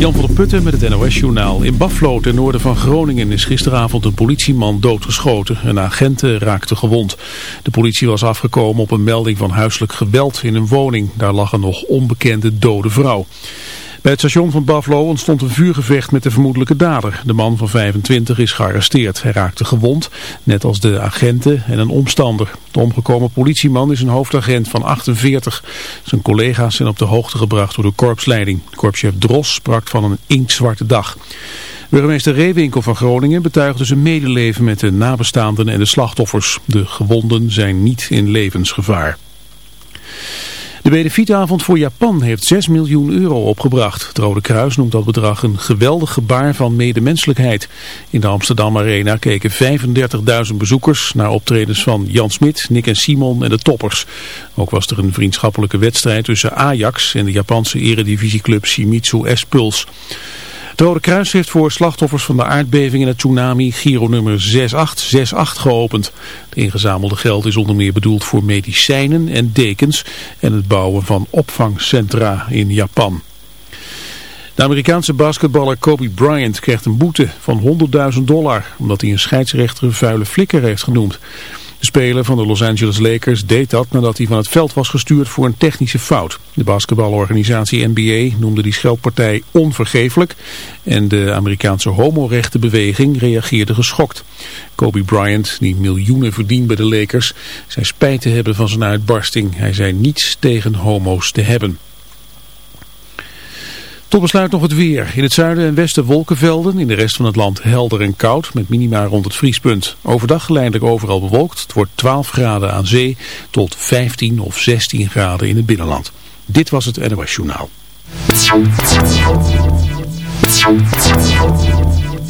Jan van der Putten met het NOS-journaal. In Buffalo, ten noorden van Groningen, is gisteravond een politieman doodgeschoten. Een agent raakte gewond. De politie was afgekomen op een melding van huiselijk geweld in een woning. Daar lag een nog onbekende dode vrouw. Bij het station van Buffalo ontstond een vuurgevecht met de vermoedelijke dader. De man van 25 is gearresteerd. Hij raakte gewond, net als de agenten en een omstander. De omgekomen politieman is een hoofdagent van 48. Zijn collega's zijn op de hoogte gebracht door de korpsleiding. Korpschef Dros sprak van een inktzwarte dag. Burgemeester Reewinkel van Groningen betuigde zijn medeleven met de nabestaanden en de slachtoffers. De gewonden zijn niet in levensgevaar. De benefietavond voor Japan heeft 6 miljoen euro opgebracht. Het Rode Kruis noemt dat bedrag een geweldig gebaar van medemenselijkheid. In de Amsterdam Arena keken 35.000 bezoekers naar optredens van Jan Smit, Nick en Simon en de toppers. Ook was er een vriendschappelijke wedstrijd tussen Ajax en de Japanse eredivisieclub Shimizu S-Puls. Het Rode Kruis heeft voor slachtoffers van de aardbeving en het tsunami Giro nummer 6868 geopend. Het ingezamelde geld is onder meer bedoeld voor medicijnen en dekens en het bouwen van opvangcentra in Japan. De Amerikaanse basketballer Kobe Bryant krijgt een boete van 100.000 dollar omdat hij een scheidsrechter een vuile flikker heeft genoemd. De speler van de Los Angeles Lakers deed dat nadat hij van het veld was gestuurd voor een technische fout. De basketbalorganisatie NBA noemde die scheldpartij onvergeeflijk en de Amerikaanse homorechtenbeweging reageerde geschokt. Kobe Bryant, die miljoenen verdient bij de Lakers, zei spijt te hebben van zijn uitbarsting. Hij zei niets tegen homo's te hebben. Tot besluit nog het weer. In het zuiden en westen wolkenvelden, in de rest van het land helder en koud, met minima rond het vriespunt. Overdag geleidelijk overal bewolkt. Het wordt 12 graden aan zee tot 15 of 16 graden in het binnenland. Dit was het NOS Journaal.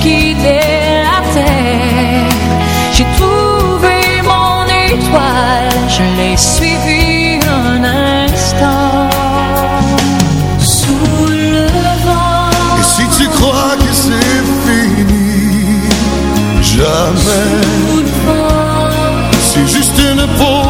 Si je quittais je l'ai suivi un instant sous le vent. Et si tu crois que c'est fini, jamais. C'est juste une pause,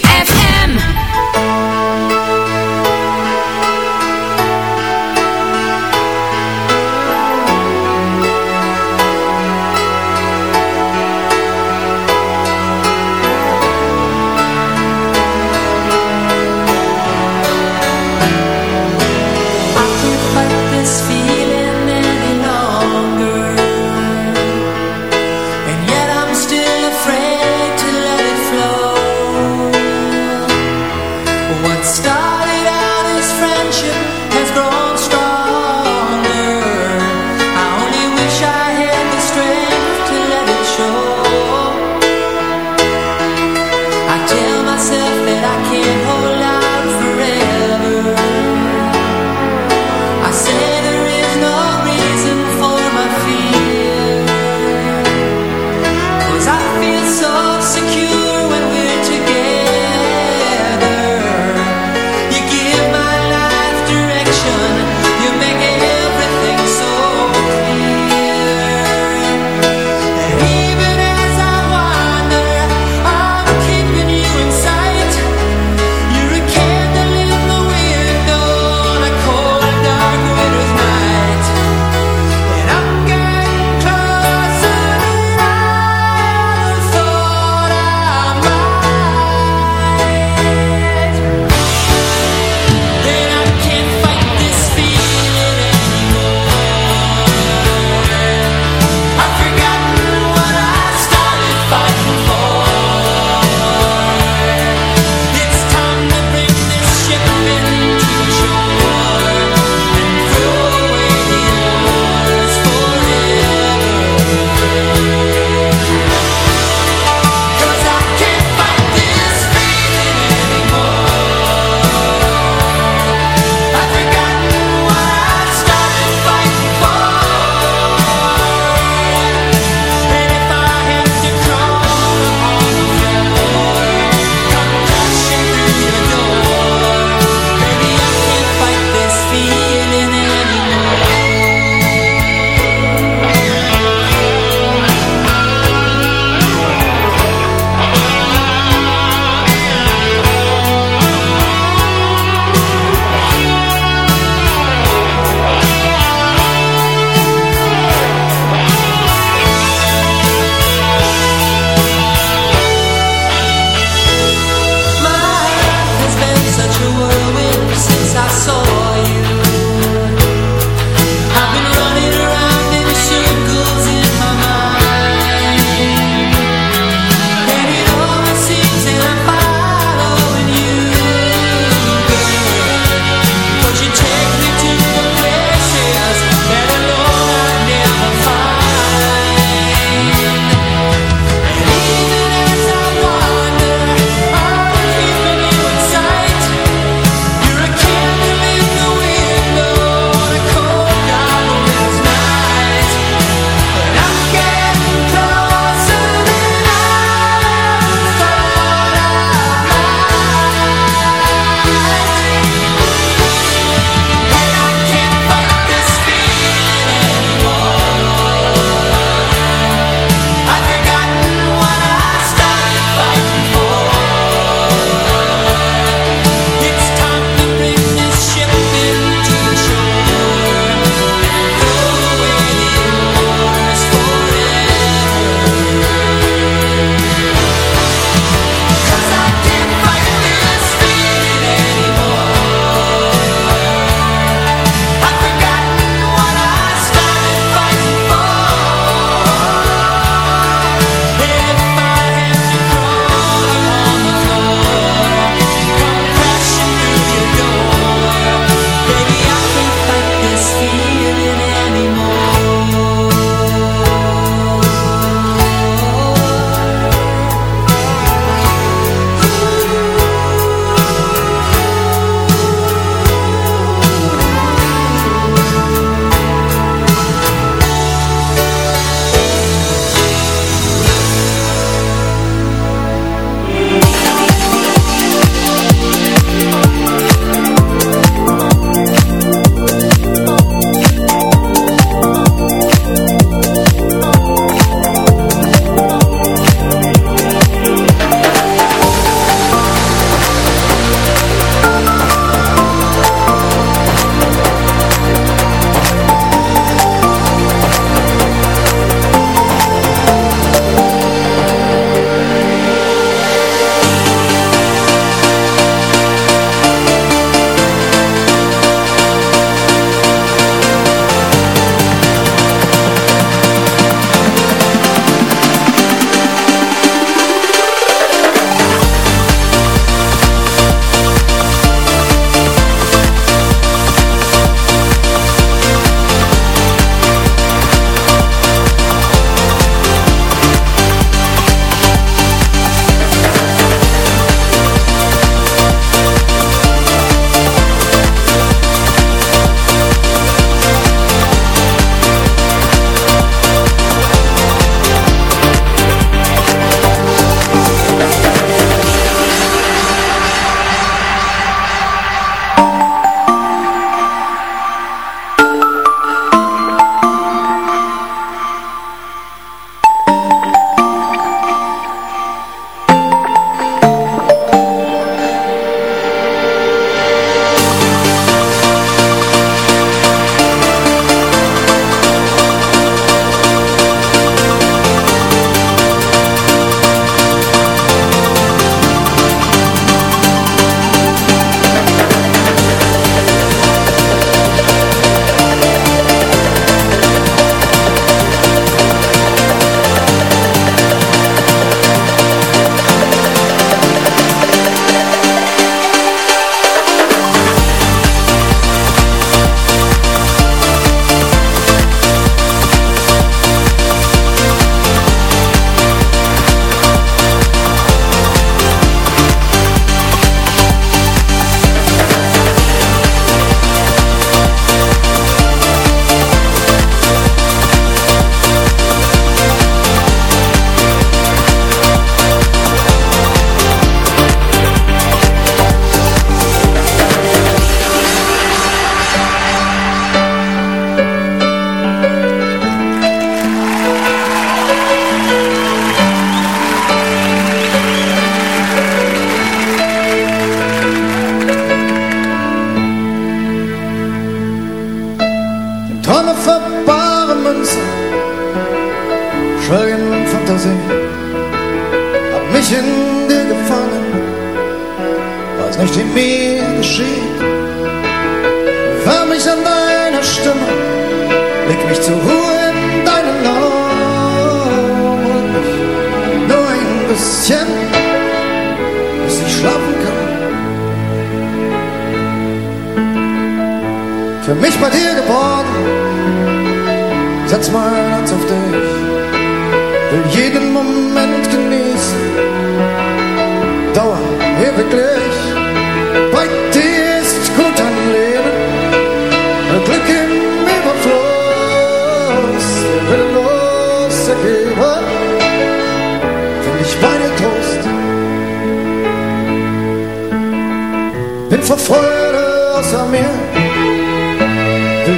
bin vor Freude außer mir,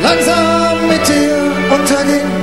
langsam mit dir.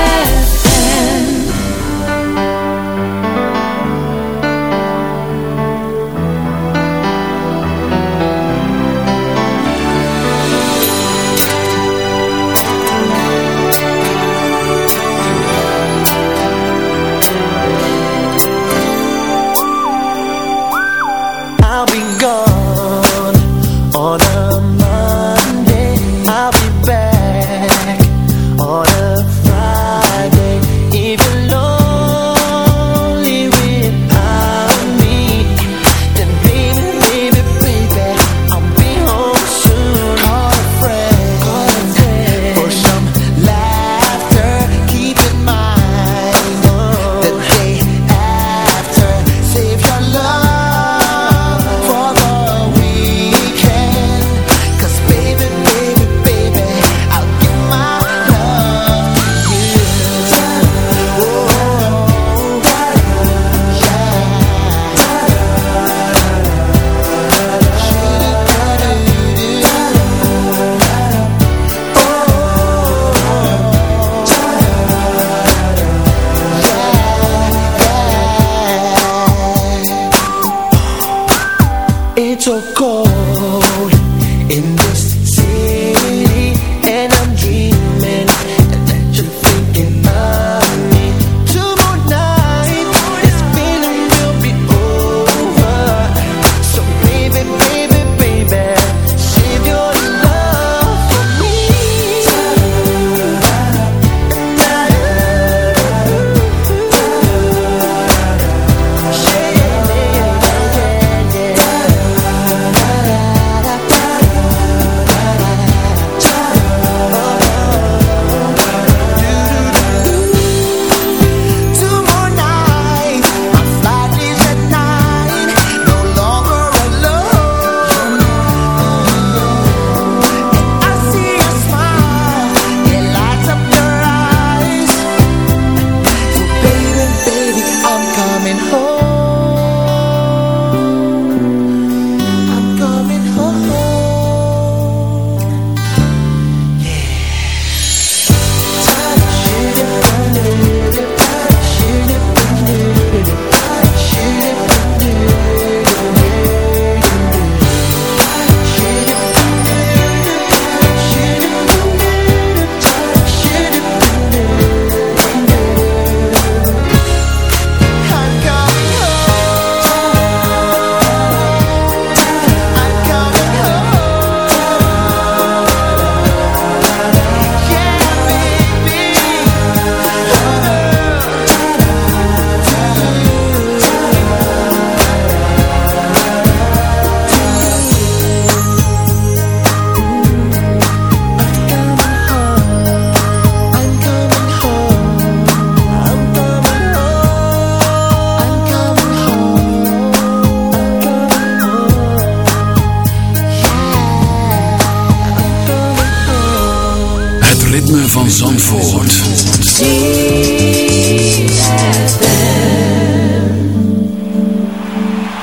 Van Zandvoort.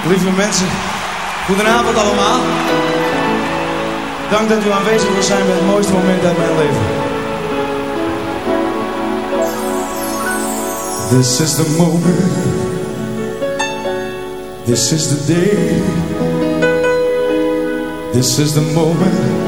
Lieve mensen, goedenavond allemaal. Dank dat u aanwezig wil zijn bij het mooiste moment uit mijn leven. This is the moment. This is the day. This is the moment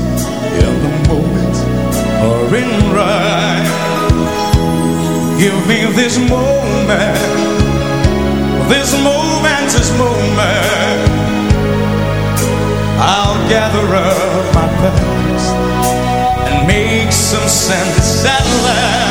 right. Give me this moment, this momentous moment. I'll gather up my past and make some sense at last.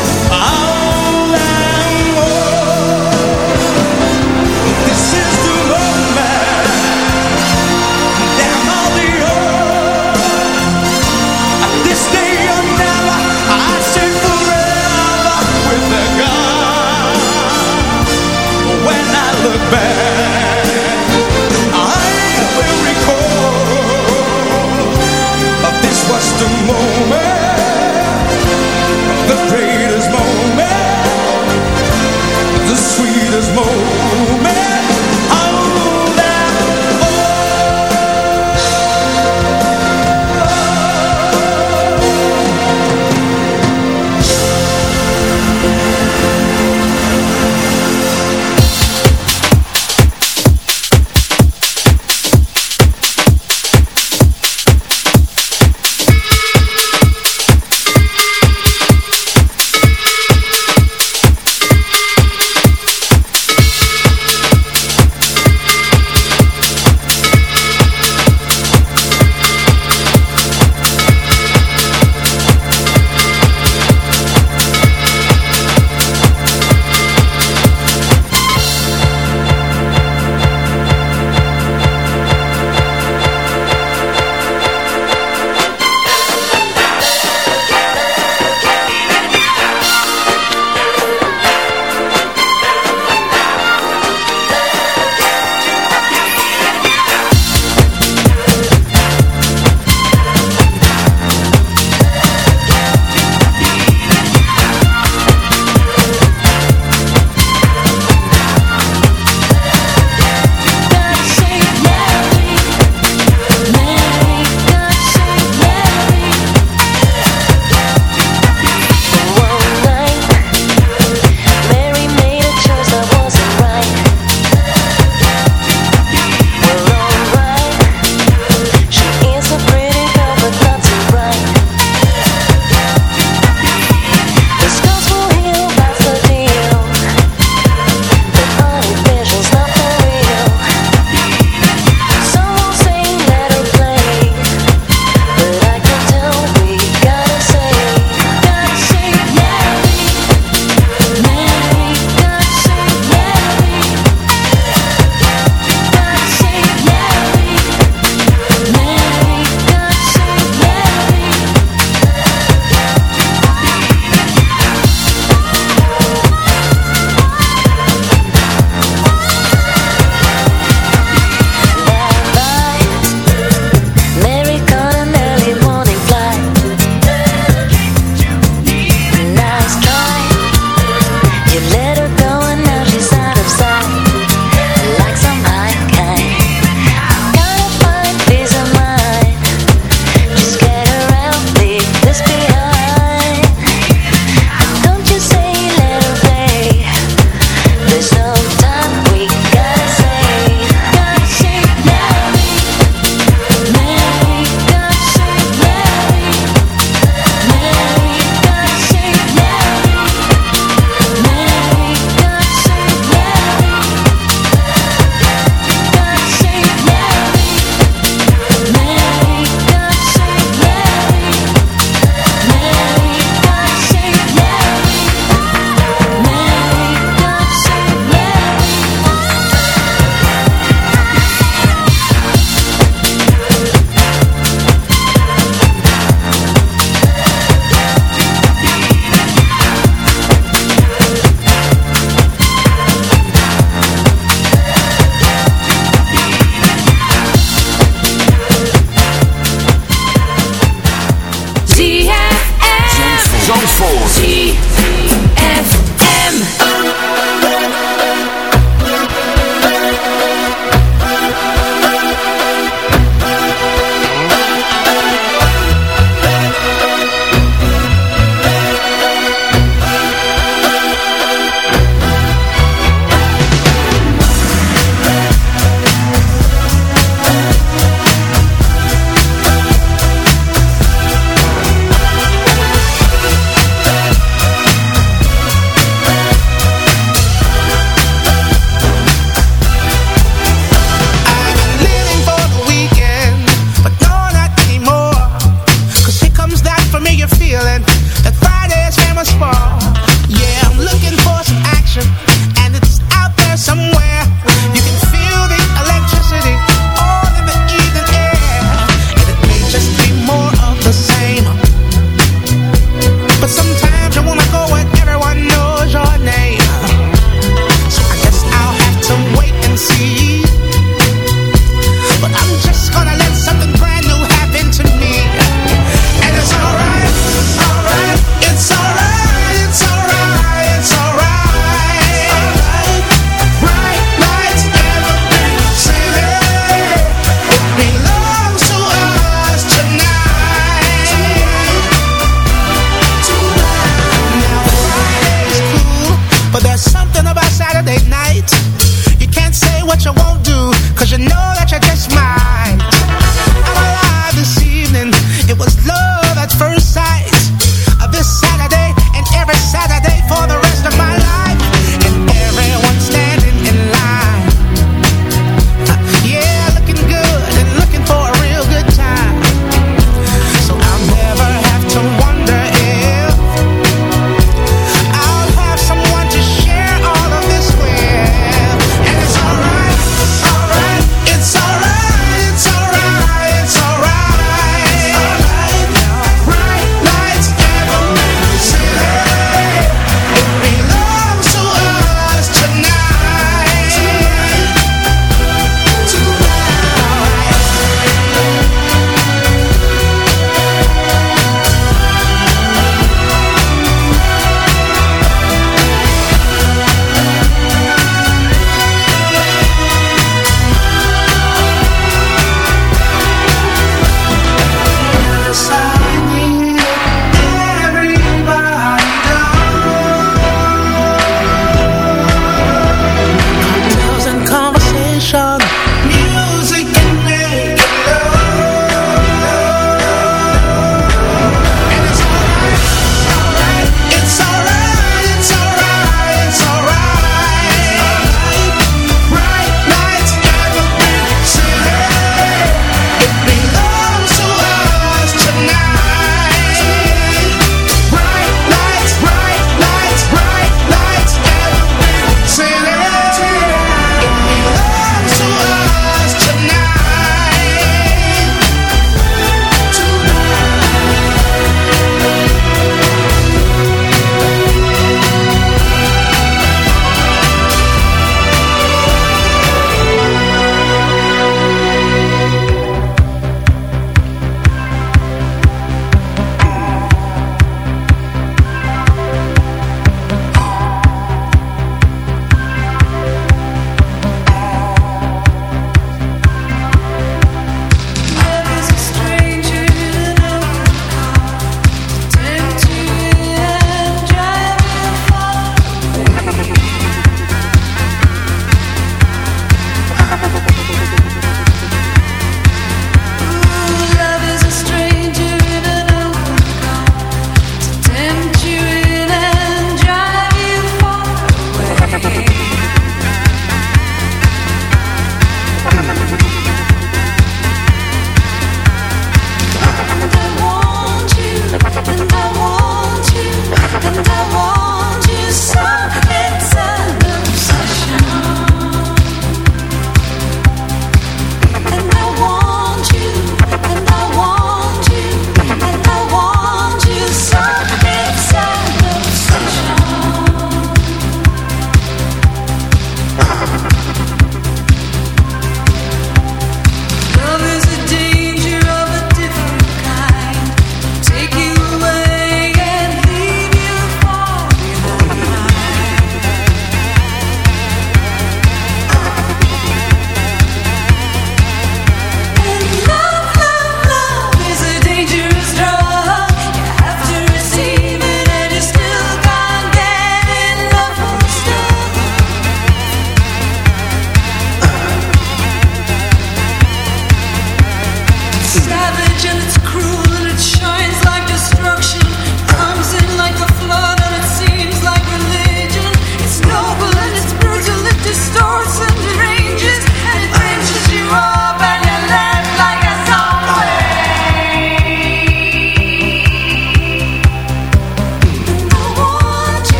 back